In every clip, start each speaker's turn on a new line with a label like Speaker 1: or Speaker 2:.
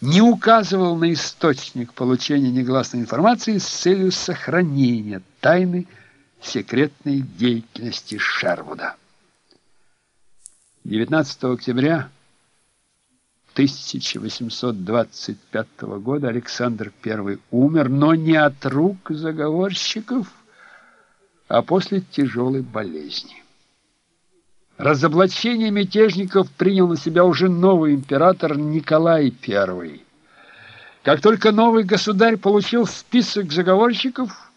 Speaker 1: не указывал на источник получения негласной информации с целью сохранения тайны секретной деятельности Шервуда. 19 октября 1825 года Александр I умер, но не от рук заговорщиков, а после тяжелой болезни. Разоблачение мятежников принял на себя уже новый император Николай I. Как только новый государь получил список заговорщиков,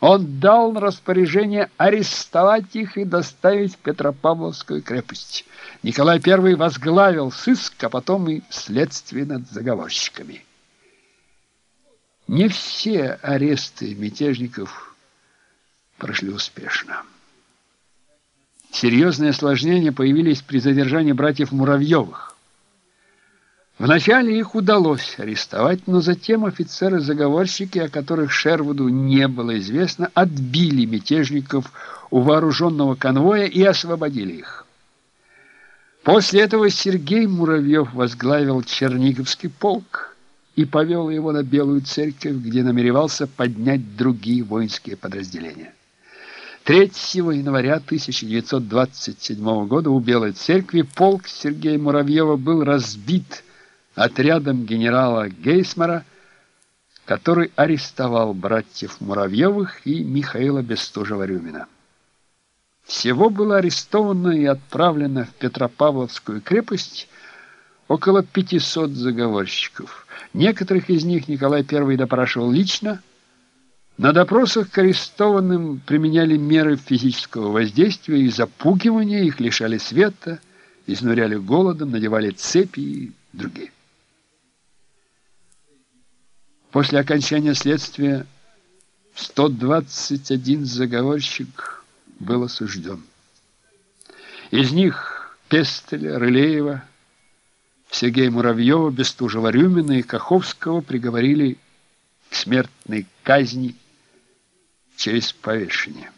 Speaker 1: он дал распоряжение арестовать их и доставить в Петропавловскую крепость. Николай I возглавил сыск, а потом и следствие над заговорщиками. Не все аресты мятежников прошли успешно. Серьезные осложнения появились при задержании братьев Муравьевых. Вначале их удалось арестовать, но затем офицеры-заговорщики, о которых Шервуду не было известно, отбили мятежников у вооруженного конвоя и освободили их. После этого Сергей Муравьев возглавил Черниговский полк и повел его на Белую церковь, где намеревался поднять другие воинские подразделения. 3 января 1927 года у Белой церкви полк Сергея Муравьева был разбит отрядом генерала Гейсмара, который арестовал братьев Муравьевых и Михаила Бестужева-Рюмина. Всего было арестовано и отправлено в Петропавловскую крепость около 500 заговорщиков. Некоторых из них Николай I допрашивал лично. На допросах к арестованным применяли меры физического воздействия и запугивания, их лишали света, изнуряли голодом, надевали цепи и другие. После окончания следствия 121 заговорщик был осужден. Из них Пестеля, Рылеева, Сергея Муравьева, Бестужева-Рюмина и Каховского приговорили к смертной казни через повешение.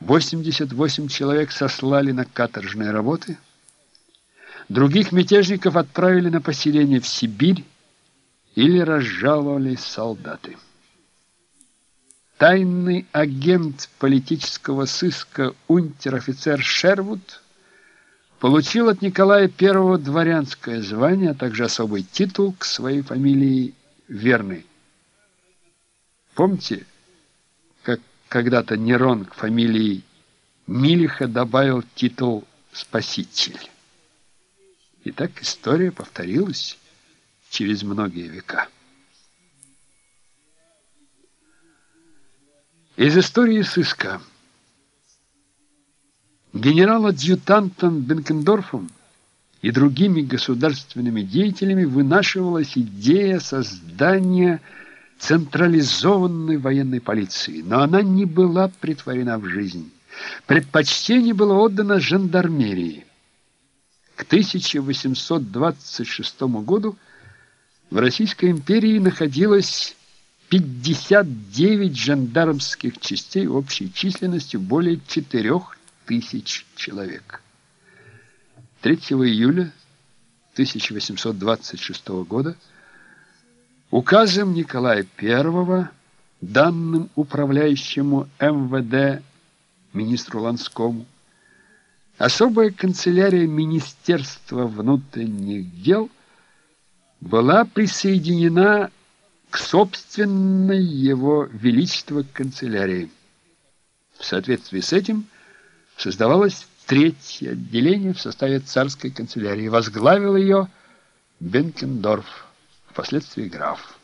Speaker 1: 88 человек сослали на каторжные работы, других мятежников отправили на поселение в Сибирь, или разжаловали солдаты. Тайный агент политического сыска унтер-офицер Шервуд получил от Николая I дворянское звание, а также особый титул к своей фамилии Верный. Помните, когда-то Нерон к фамилии Милиха добавил титул «Спаситель»? И так история повторилась через многие века. Из истории сыска. Генерал-адъютантом Бенкендорфом и другими государственными деятелями вынашивалась идея создания централизованной военной полиции, но она не была притворена в жизнь. Предпочтение было отдано жандармерии. К 1826 году в Российской империи находилось 59 жандармских частей общей численностью более 4000 человек. 3 июля 1826 года указом Николая I, данным управляющему МВД министру Ланскому, особая канцелярия Министерства внутренних дел – была присоединена к собственной его величества канцелярии. В соответствии с этим создавалось третье отделение в составе царской канцелярии. Возглавил ее Бенкендорф, впоследствии граф,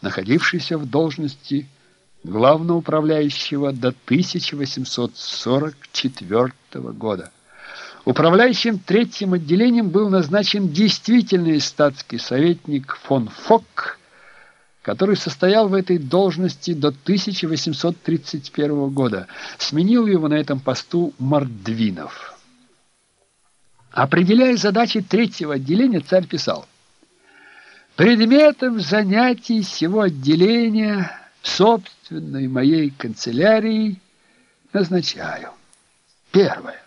Speaker 1: находившийся в должности главноуправляющего до 1844 года. Управляющим третьим отделением был назначен действительный статский советник фон Фок, который состоял в этой должности до 1831 года. Сменил его на этом посту Мордвинов. Определяя задачи третьего отделения, царь писал «Предметом занятий всего отделения собственной моей канцелярии назначаю. Первое